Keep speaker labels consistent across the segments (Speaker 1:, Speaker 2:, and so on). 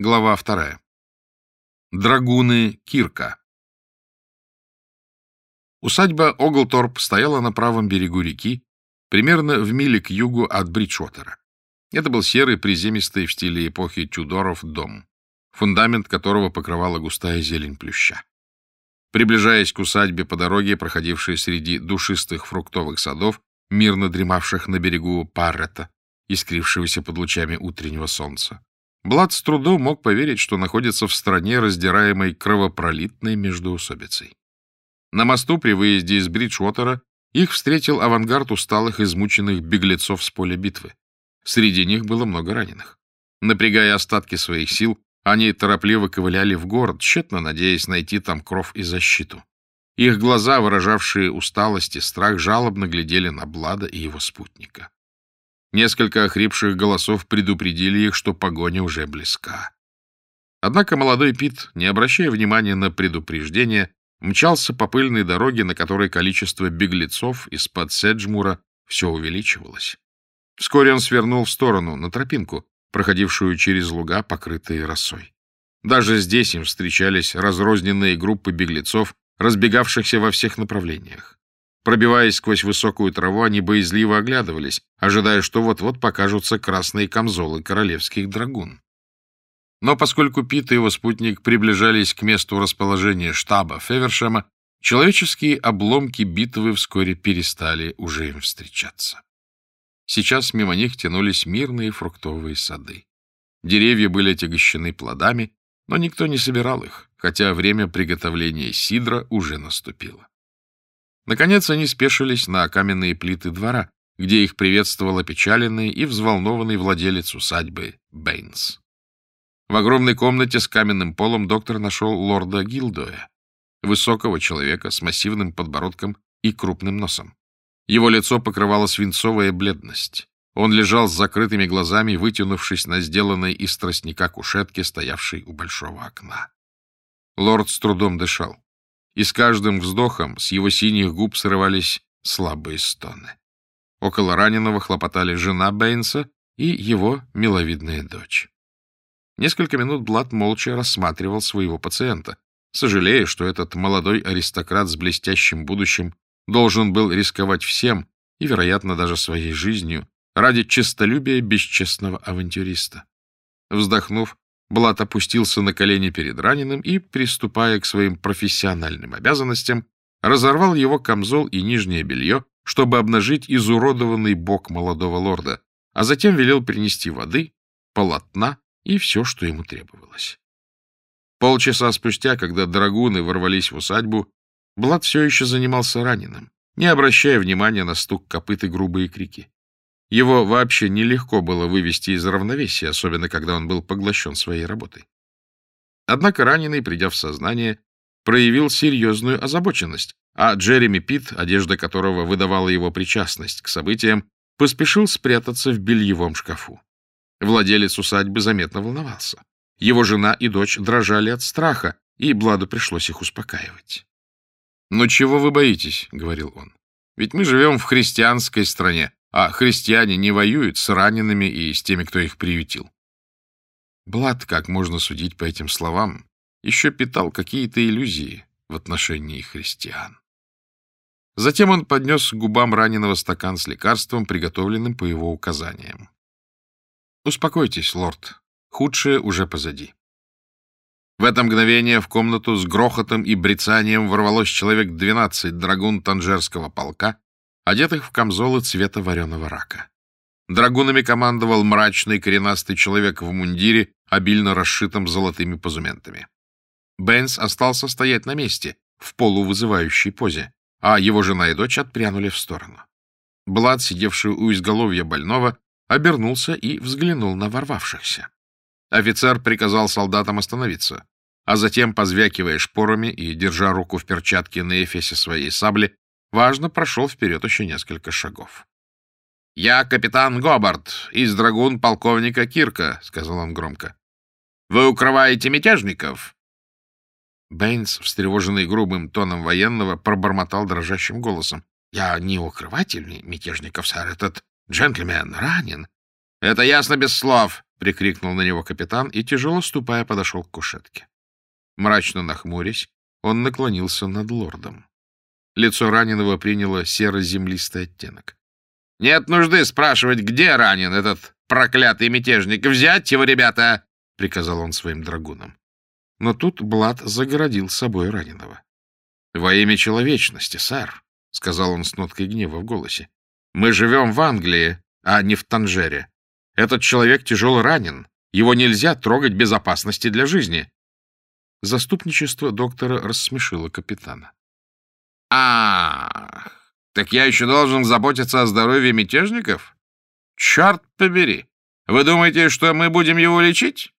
Speaker 1: Глава вторая. Драгуны Кирка. Усадьба Оглторп стояла на правом берегу реки, примерно в миле к югу от Бриджуотера. Это был серый, приземистый в стиле эпохи Тюдоров дом, фундамент которого покрывала густая зелень плюща. Приближаясь к усадьбе по дороге, проходившей среди душистых фруктовых садов, мирно дремавших на берегу Паррета, искрившегося под лучами утреннего солнца, Блад с трудом мог поверить, что находится в стране, раздираемой кровопролитной междоусобицей. На мосту при выезде из Бриджуотера их встретил авангард усталых, измученных беглецов с поля битвы. Среди них было много раненых. Напрягая остатки своих сил, они торопливо ковыляли в город, тщетно надеясь найти там кров и защиту. Их глаза, выражавшие усталость и страх, жалобно глядели на Блада и его спутника. Несколько охрипших голосов предупредили их, что погоня уже близка. Однако молодой Пит, не обращая внимания на предупреждение, мчался по пыльной дороге, на которой количество беглецов из-под Седжмура все увеличивалось. Вскоре он свернул в сторону, на тропинку, проходившую через луга, покрытые росой. Даже здесь им встречались разрозненные группы беглецов, разбегавшихся во всех направлениях. Пробиваясь сквозь высокую траву, они боязливо оглядывались, ожидая, что вот-вот покажутся красные камзолы королевских драгун. Но поскольку Пит и его спутник приближались к месту расположения штаба Февершема, человеческие обломки битвы вскоре перестали уже им встречаться. Сейчас мимо них тянулись мирные фруктовые сады. Деревья были отягощены плодами, но никто не собирал их, хотя время приготовления сидра уже наступило. Наконец они спешились на каменные плиты двора, где их приветствовал опечаленный и взволнованный владелец усадьбы Бэйнс. В огромной комнате с каменным полом доктор нашел лорда Гилдоя, высокого человека с массивным подбородком и крупным носом. Его лицо покрывала свинцовая бледность. Он лежал с закрытыми глазами, вытянувшись на сделанной из тростника кушетке, стоявшей у большого окна. Лорд с трудом дышал и с каждым вздохом с его синих губ срывались слабые стоны. Около раненого хлопотали жена Бэйнса и его миловидная дочь. Несколько минут Блад молча рассматривал своего пациента, сожалея, что этот молодой аристократ с блестящим будущим должен был рисковать всем и, вероятно, даже своей жизнью ради честолюбия бесчестного авантюриста. Вздохнув, Блат опустился на колени перед раненым и, приступая к своим профессиональным обязанностям, разорвал его камзол и нижнее белье, чтобы обнажить изуродованный бок молодого лорда, а затем велел принести воды, полотна и все, что ему требовалось. Полчаса спустя, когда драгуны ворвались в усадьбу, Блад все еще занимался раненым, не обращая внимания на стук копыт и грубые крики. Его вообще нелегко было вывести из равновесия, особенно когда он был поглощен своей работой. Однако раненый, придя в сознание, проявил серьезную озабоченность, а Джереми Питт, одежда которого выдавала его причастность к событиям, поспешил спрятаться в бельевом шкафу. Владелец усадьбы заметно волновался. Его жена и дочь дрожали от страха, и Бладу пришлось их успокаивать. «Но чего вы боитесь?» — говорил он. «Ведь мы живем в христианской стране, а христиане не воюют с ранеными и с теми, кто их приютил. Блад, как можно судить по этим словам, еще питал какие-то иллюзии в отношении христиан. Затем он поднес к губам раненого стакан с лекарством, приготовленным по его указаниям. «Успокойтесь, лорд, худшее уже позади». В это мгновение в комнату с грохотом и брецанием ворвалось человек двенадцать драгун Танжерского полка одетых в камзолы цвета вареного рака. Драгунами командовал мрачный коренастый человек в мундире, обильно расшитом золотыми позументами. Бенс остался стоять на месте, в полувызывающей позе, а его жена и дочь отпрянули в сторону. Блад, сидевший у изголовья больного, обернулся и взглянул на ворвавшихся. Офицер приказал солдатам остановиться, а затем, позвякивая шпорами и держа руку в перчатке на эфесе своей сабли, важно прошел вперед еще несколько шагов. — Я капитан Гобард из драгун полковника Кирка, — сказал он громко. — Вы укрываете мятежников? Бэйнс, встревоженный грубым тоном военного, пробормотал дрожащим голосом. — Я не укрыватель мятежников, сэр. Этот джентльмен ранен. — Это ясно без слов. — прикрикнул на него капитан и, тяжело ступая, подошел к кушетке. Мрачно нахмурясь, он наклонился над лордом. Лицо раненого приняло серо-землистый оттенок. — Нет нужды спрашивать, где ранен этот проклятый мятежник. Взять его, ребята! — приказал он своим драгунам. Но тут Блад загородил собой раненого. — Во имя человечности, сэр, — сказал он с ноткой гнева в голосе. — Мы живем в Англии, а не в Танжере. Этот человек тяжело ранен. Его нельзя трогать без опасности для жизни. Заступничество доктора рассмешило капитана. — Ах, так я еще должен заботиться о здоровье мятежников? Черт побери! Вы думаете, что мы будем его лечить?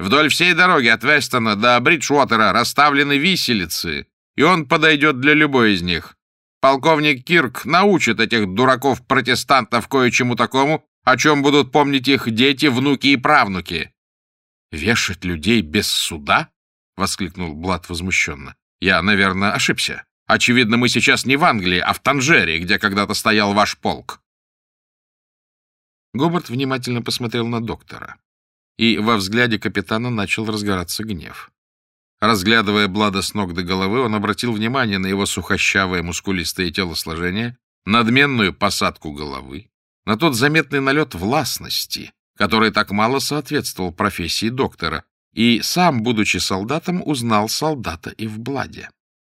Speaker 1: Вдоль всей дороги от Вестона до Бриджуотера расставлены виселицы, и он подойдет для любой из них. Полковник Кирк научит этих дураков-протестантов кое-чему такому, о чем будут помнить их дети, внуки и правнуки. — Вешать людей без суда? — воскликнул Блад возмущенно. — Я, наверное, ошибся. Очевидно, мы сейчас не в Англии, а в Танжере, где когда-то стоял ваш полк. Гобарт внимательно посмотрел на доктора, и во взгляде капитана начал разгораться гнев. Разглядывая Блада с ног до головы, он обратил внимание на его сухощавое мускулистое телосложение, надменную посадку головы, на тот заметный налет властности, который так мало соответствовал профессии доктора, и сам, будучи солдатом, узнал солдата и в Бладе.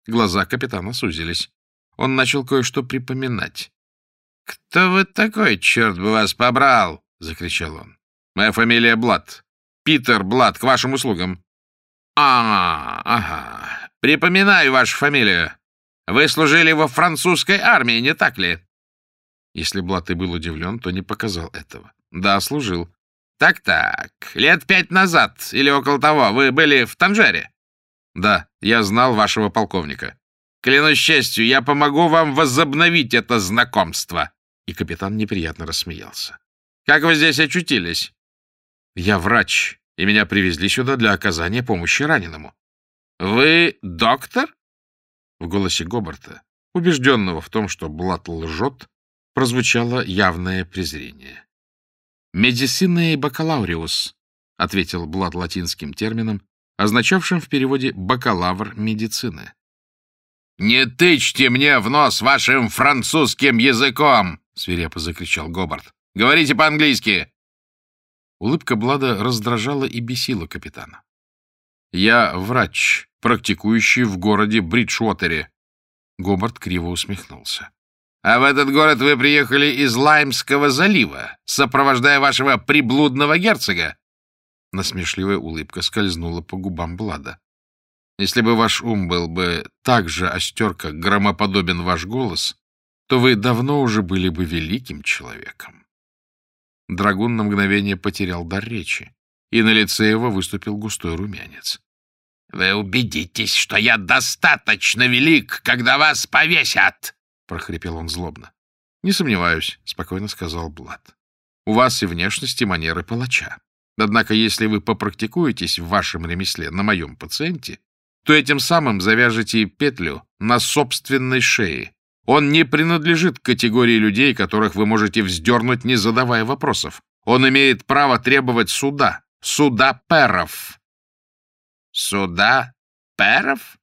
Speaker 1: Глаза капитана сузились. Он начал кое-что припоминать. — Кто вы такой, черт бы вас побрал? — закричал он. — Моя фамилия Блад. Питер Блад, к вашим услугам. — А, ага. Припоминаю вашу фамилию. Вы служили во французской армии, не так ли? Если Блат и был удивлен, то не показал этого. Да, служил. Так-так, лет пять назад или около того вы были в Танжере? Да, я знал вашего полковника. Клянусь честью, я помогу вам возобновить это знакомство. И капитан неприятно рассмеялся. Как вы здесь очутились? Я врач, и меня привезли сюда для оказания помощи раненому. Вы доктор? В голосе Гобарта, убежденного в том, что Блат лжет, прозвучало явное презрение. «Медицине бакалауреус», — ответил Блад латинским термином, означавшим в переводе «бакалавр медицины». «Не тычьте мне в нос вашим французским языком!» — свирепо закричал Гобарт. «Говорите по-английски!» Улыбка Блада раздражала и бесила капитана. «Я врач, практикующий в городе Бриджуотере». Гобарт криво усмехнулся. А в этот город вы приехали из Лаймского залива, сопровождая вашего приблудного герцога. Насмешливая улыбка скользнула по губам Блада. Если бы ваш ум был бы так же остер, как громоподобен ваш голос, то вы давно уже были бы великим человеком. Драгун на мгновение потерял дар речи, и на лице его выступил густой румянец. — Вы убедитесь, что я достаточно велик, когда вас повесят! — прохрипел он злобно. — Не сомневаюсь, — спокойно сказал Блад. — У вас и внешность, и манеры палача. Однако, если вы попрактикуетесь в вашем ремесле на моем пациенте, то этим самым завяжете петлю на собственной шее. Он не принадлежит к категории людей, которых вы можете вздернуть, не задавая вопросов. Он имеет право требовать суда. Суда перов. Суда перов?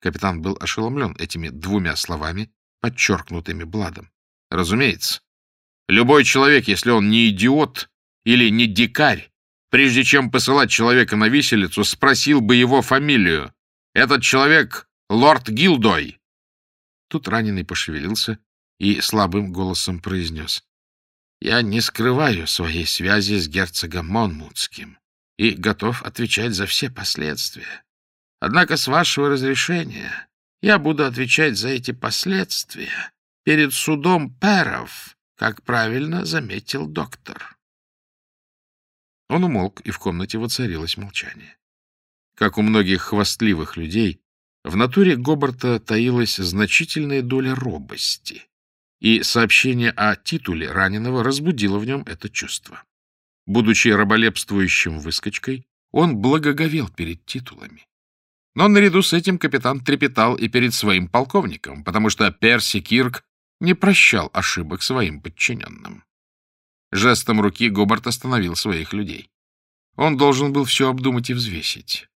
Speaker 1: Капитан был ошеломлен этими двумя словами, подчеркнутыми Бладом. Разумеется. Любой человек, если он не идиот или не дикарь, прежде чем посылать человека на виселицу, спросил бы его фамилию. Этот человек — лорд Гилдой. Тут раненый пошевелился и слабым голосом произнес. — Я не скрываю своей связи с герцогом Монмутским и готов отвечать за все последствия. Однако, с вашего разрешения, я буду отвечать за эти последствия перед судом перов, как правильно заметил доктор. Он умолк, и в комнате воцарилось молчание. Как у многих хвастливых людей, в натуре Гобарта таилась значительная доля робости, и сообщение о титуле раненого разбудило в нем это чувство. Будучи раболепствующим выскочкой, он благоговел перед титулами. Но наряду с этим капитан трепетал и перед своим полковником, потому что Перси Кирк не прощал ошибок своим подчиненным. Жестом руки Гобарт остановил своих людей. Он должен был все обдумать и взвесить.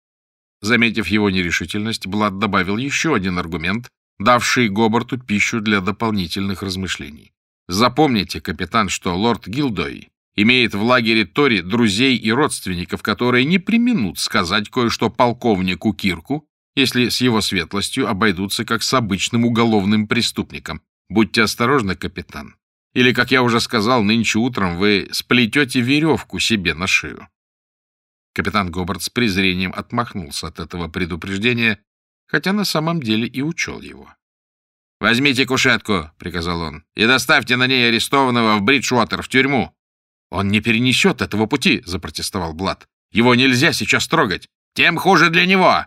Speaker 1: Заметив его нерешительность, Блад добавил еще один аргумент, давший Гобарту пищу для дополнительных размышлений. Запомните, капитан, что лорд Гилдой имеет в лагере Тори друзей и родственников, которые не применут сказать кое-что полковнику Кирку, если с его светлостью обойдутся как с обычным уголовным преступником. Будьте осторожны, капитан. Или, как я уже сказал, нынче утром вы сплетете веревку себе на шею. Капитан Гобарт с презрением отмахнулся от этого предупреждения, хотя на самом деле и учел его. «Возьмите кушетку», — приказал он, — «и доставьте на ней арестованного в Бриджуотер, в тюрьму». «Он не перенесет этого пути», — запротестовал Блад. «Его нельзя сейчас трогать. Тем хуже для него.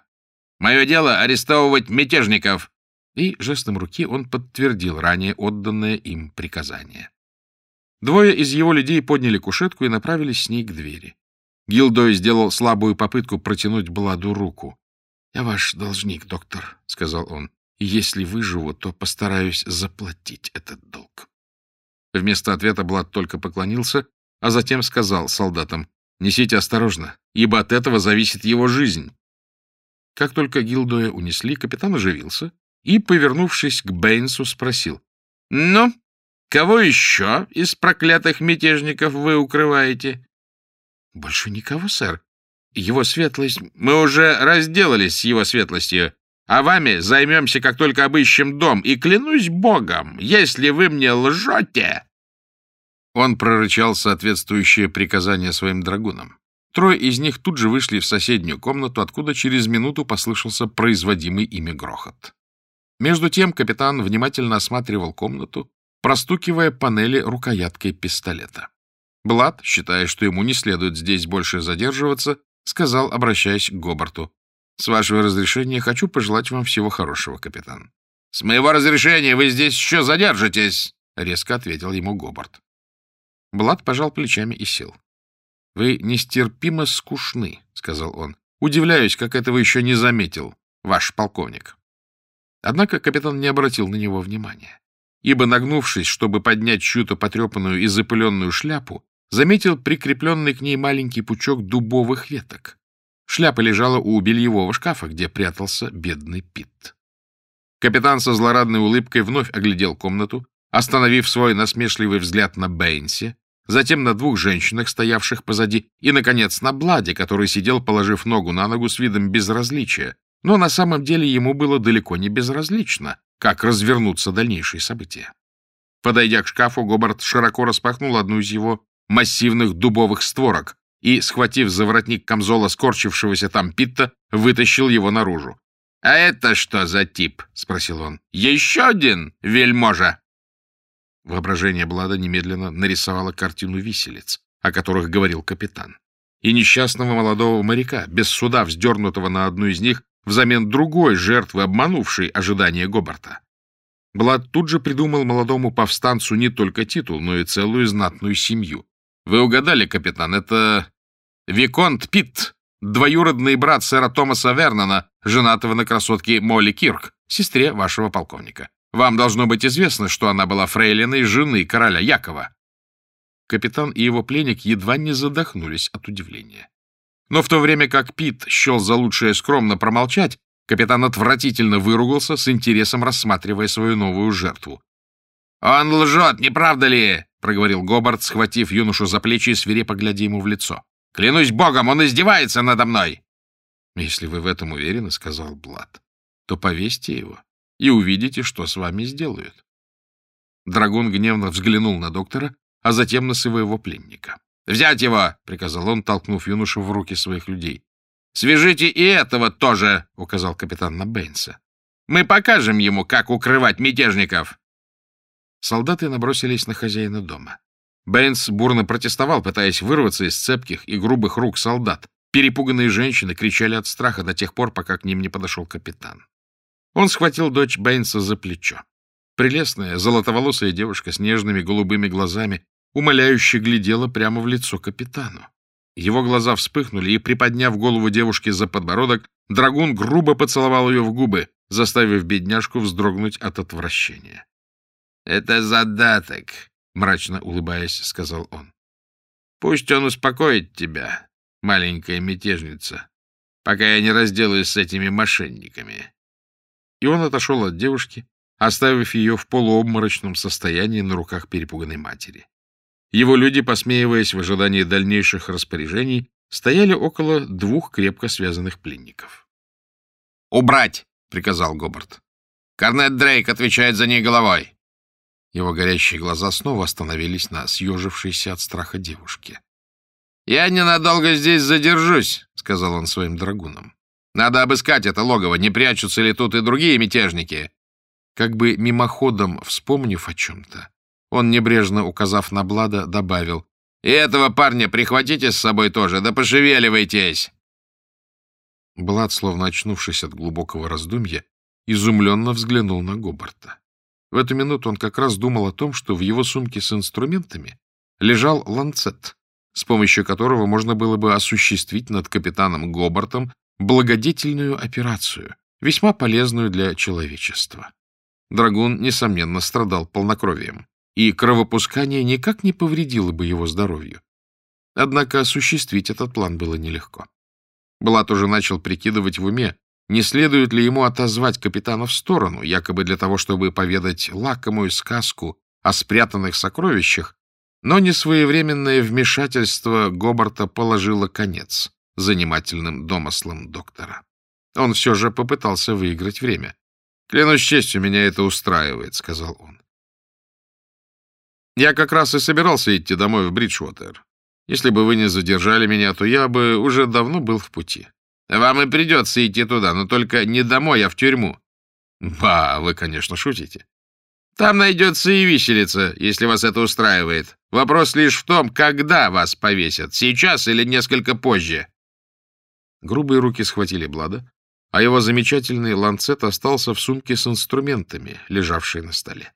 Speaker 1: Мое дело — арестовывать мятежников». И жестом руки он подтвердил ранее отданное им приказание. Двое из его людей подняли кушетку и направились с ней к двери. Гилдой сделал слабую попытку протянуть Бладу руку. — Я ваш должник, доктор, — сказал он. — И если выживу, то постараюсь заплатить этот долг. Вместо ответа Блад только поклонился, а затем сказал солдатам, — Несите осторожно, ибо от этого зависит его жизнь. Как только Гилдоя унесли, капитан оживился и, повернувшись к Бэйнсу, спросил, — Ну, кого еще из проклятых мятежников вы укрываете? — Больше никого, сэр. Его светлость... Мы уже разделались с его светлостью, а вами займемся, как только обыщем дом, и клянусь богом, если вы мне лжете... Он прорычал соответствующее приказание своим драгунам. Трое из них тут же вышли в соседнюю комнату, откуда через минуту послышался производимый ими грохот. Между тем капитан внимательно осматривал комнату, простукивая панели рукояткой пистолета. Блад, считая, что ему не следует здесь больше задерживаться, сказал, обращаясь к Гобарту. — С вашего разрешения хочу пожелать вам всего хорошего, капитан. — С моего разрешения вы здесь еще задержитесь! — резко ответил ему Гобарт. Блад пожал плечами и сел. — Вы нестерпимо скучны, — сказал он. — Удивляюсь, как этого еще не заметил ваш полковник. Однако капитан не обратил на него внимания, ибо, нагнувшись, чтобы поднять чью-то потрепанную и запыленную шляпу, заметил прикрепленный к ней маленький пучок дубовых веток. Шляпа лежала у бельевого шкафа, где прятался бедный Пит. Капитан со злорадной улыбкой вновь оглядел комнату, остановив свой насмешливый взгляд на Бэйнсе, затем на двух женщинах, стоявших позади, и, наконец, на Бладе, который сидел, положив ногу на ногу с видом безразличия, но на самом деле ему было далеко не безразлично, как развернутся дальнейшие события. Подойдя к шкафу, Гобарт широко распахнул одну из его массивных дубовых створок и, схватив за воротник камзола скорчившегося там Питта, вытащил его наружу. — А это что за тип? — спросил он. — Еще один вельможа! Воображение Блада немедленно нарисовало картину виселиц, о которых говорил капитан, и несчастного молодого моряка, без суда вздернутого на одну из них, взамен другой жертвы, обманувшей ожидания Гобарта. Блад тут же придумал молодому повстанцу не только титул, но и целую знатную семью. Вы угадали, капитан, это Виконт Питт, двоюродный брат сэра Томаса Вернона, женатого на красотке Молли Кирк, сестре вашего полковника. Вам должно быть известно, что она была фрейлиной жены короля Якова. Капитан и его пленник едва не задохнулись от удивления. Но в то время как Пит счел за лучшее скромно промолчать, капитан отвратительно выругался, с интересом рассматривая свою новую жертву. «Он лжет, не правда ли?» — проговорил Гобарт, схватив юношу за плечи и свирепо глядя ему в лицо. «Клянусь богом, он издевается надо мной!» «Если вы в этом уверены, — сказал Блад, — то повесьте его и увидите, что с вами сделают». Драгун гневно взглянул на доктора, а затем на своего пленника. «Взять его!» — приказал он, толкнув юношу в руки своих людей. «Свяжите и этого тоже!» — указал капитан на Бэйнса. «Мы покажем ему, как укрывать мятежников!» Солдаты набросились на хозяина дома. Бэйнс бурно протестовал, пытаясь вырваться из цепких и грубых рук солдат. Перепуганные женщины кричали от страха до тех пор, пока к ним не подошел капитан. Он схватил дочь Бэйнса за плечо. Прелестная, золотоволосая девушка с нежными голубыми глазами умоляюще глядела прямо в лицо капитану. Его глаза вспыхнули, и, приподняв голову девушки за подбородок, драгун грубо поцеловал ее в губы, заставив бедняжку вздрогнуть от отвращения. — Это задаток, — мрачно улыбаясь, сказал он. — Пусть он успокоит тебя, маленькая мятежница, пока я не разделаюсь с этими мошенниками. И он отошел от девушки, оставив ее в полуобморочном состоянии на руках перепуганной матери. Его люди, посмеиваясь в ожидании дальнейших распоряжений, стояли около двух крепко связанных пленников.
Speaker 2: «Убрать!» — приказал Гобарт. «Корнет Дрейк отвечает за ней головой!»
Speaker 1: Его горящие глаза снова остановились на съежившейся от страха девушке.
Speaker 2: «Я ненадолго здесь задержусь», — сказал он своим драгунам. «Надо обыскать это логово, не прячутся ли тут и другие мятежники».
Speaker 1: Как бы мимоходом вспомнив о чем-то, он, небрежно указав на Блада, добавил,
Speaker 2: «И этого парня прихватите с собой тоже, да пошевеливайтесь!»
Speaker 1: Блад, словно очнувшись от глубокого раздумья, изумленно взглянул на Гобарта. В эту минуту он как раз думал о том, что в его сумке с инструментами лежал ланцет, с помощью которого можно было бы осуществить над капитаном Гобартом благодетельную операцию, весьма полезную для человечества. Драгун, несомненно, страдал полнокровием, и кровопускание никак не повредило бы его здоровью. Однако осуществить этот план было нелегко. Блат уже начал прикидывать в уме, не следует ли ему отозвать капитана в сторону, якобы для того, чтобы поведать лакомую сказку о спрятанных сокровищах, но несвоевременное вмешательство Гобарта положило конец занимательным домыслам доктора. Он все же попытался выиграть время. «Клянусь честью, меня это устраивает», — сказал он. «Я как раз и собирался идти домой в Бриджуотер. Если бы вы не задержали меня, то я бы уже давно был в пути. Вам и придется идти туда, но только не домой, а в тюрьму. Ба, вы, конечно, шутите. Там найдется и виселица, если вас это устраивает. Вопрос лишь в том, когда вас повесят, сейчас или несколько позже. Грубые руки схватили Блада, а его замечательный ланцет остался в сумке с инструментами, лежавшей на столе.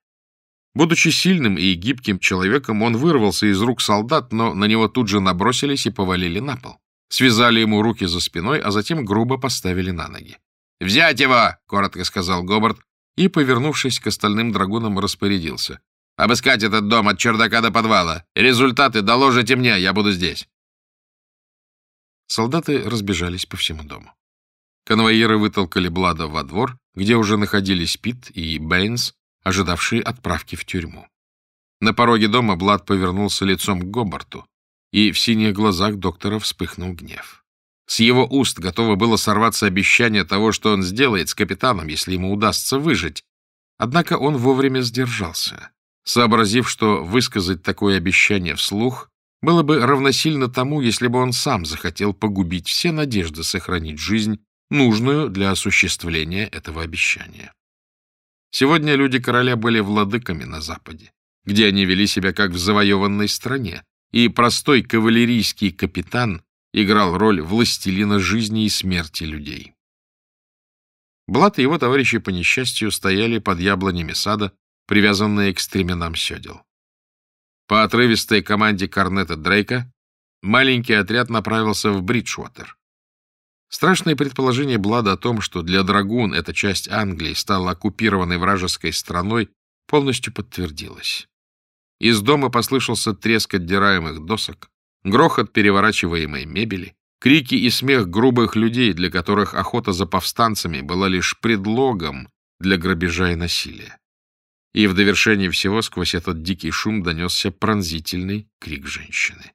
Speaker 1: Будучи сильным и гибким человеком, он вырвался из рук солдат, но на него тут же набросились и повалили на пол. Связали ему руки за спиной, а затем грубо поставили на ноги. «Взять его!» — коротко сказал Гобарт и, повернувшись к остальным драгунам, распорядился. «Обыскать этот дом от чердака до подвала. Результаты доложите мне, я буду здесь». Солдаты разбежались по всему дому. Конвоиры вытолкали Блада во двор, где уже находились Пит и Бэйнс, ожидавшие отправки в тюрьму. На пороге дома Блад повернулся лицом к Гобарту и в синих глазах доктора вспыхнул гнев. С его уст готово было сорваться обещание того, что он сделает с капитаном, если ему удастся выжить. Однако он вовремя сдержался, сообразив, что высказать такое обещание вслух было бы равносильно тому, если бы он сам захотел погубить все надежды сохранить жизнь, нужную для осуществления этого обещания. Сегодня люди короля были владыками на Западе, где они вели себя как в завоеванной стране, и простой кавалерийский капитан играл роль властелина жизни и смерти людей. Блат и его товарищи по несчастью стояли под яблонями сада, привязанные к стременам седел. По отрывистой команде Корнета Дрейка маленький отряд направился в Бриджуотер. Страшное предположение Блада о том, что для драгун эта часть Англии стала оккупированной вражеской страной, полностью подтвердилось. Из дома послышался треск отдираемых досок, грохот переворачиваемой мебели, крики и смех грубых людей, для которых охота за повстанцами была лишь предлогом для грабежа и насилия. И в довершении всего сквозь этот дикий шум донесся пронзительный крик женщины.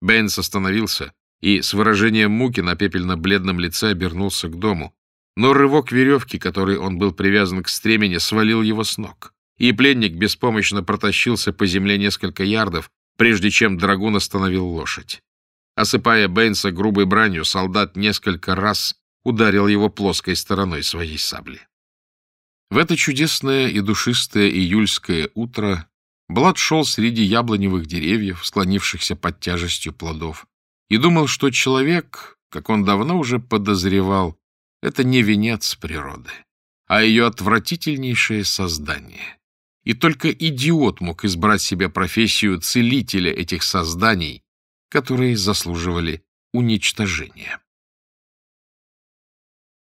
Speaker 1: Бэйнс остановился и с выражением муки на пепельно-бледном лице обернулся к дому, но рывок веревки, которой он был привязан к стремени, свалил его с ног и пленник беспомощно протащился по земле несколько ярдов, прежде чем драгун остановил лошадь. Осыпая Бэйнса грубой бранью, солдат несколько раз ударил его плоской стороной своей сабли. В это чудесное и душистое июльское утро Блад шел среди яблоневых деревьев, склонившихся под тяжестью плодов, и думал, что человек, как он давно уже подозревал, это не венец природы, а ее отвратительнейшее создание. И только идиот мог избрать себе профессию целителя этих созданий, которые заслуживали уничтожения.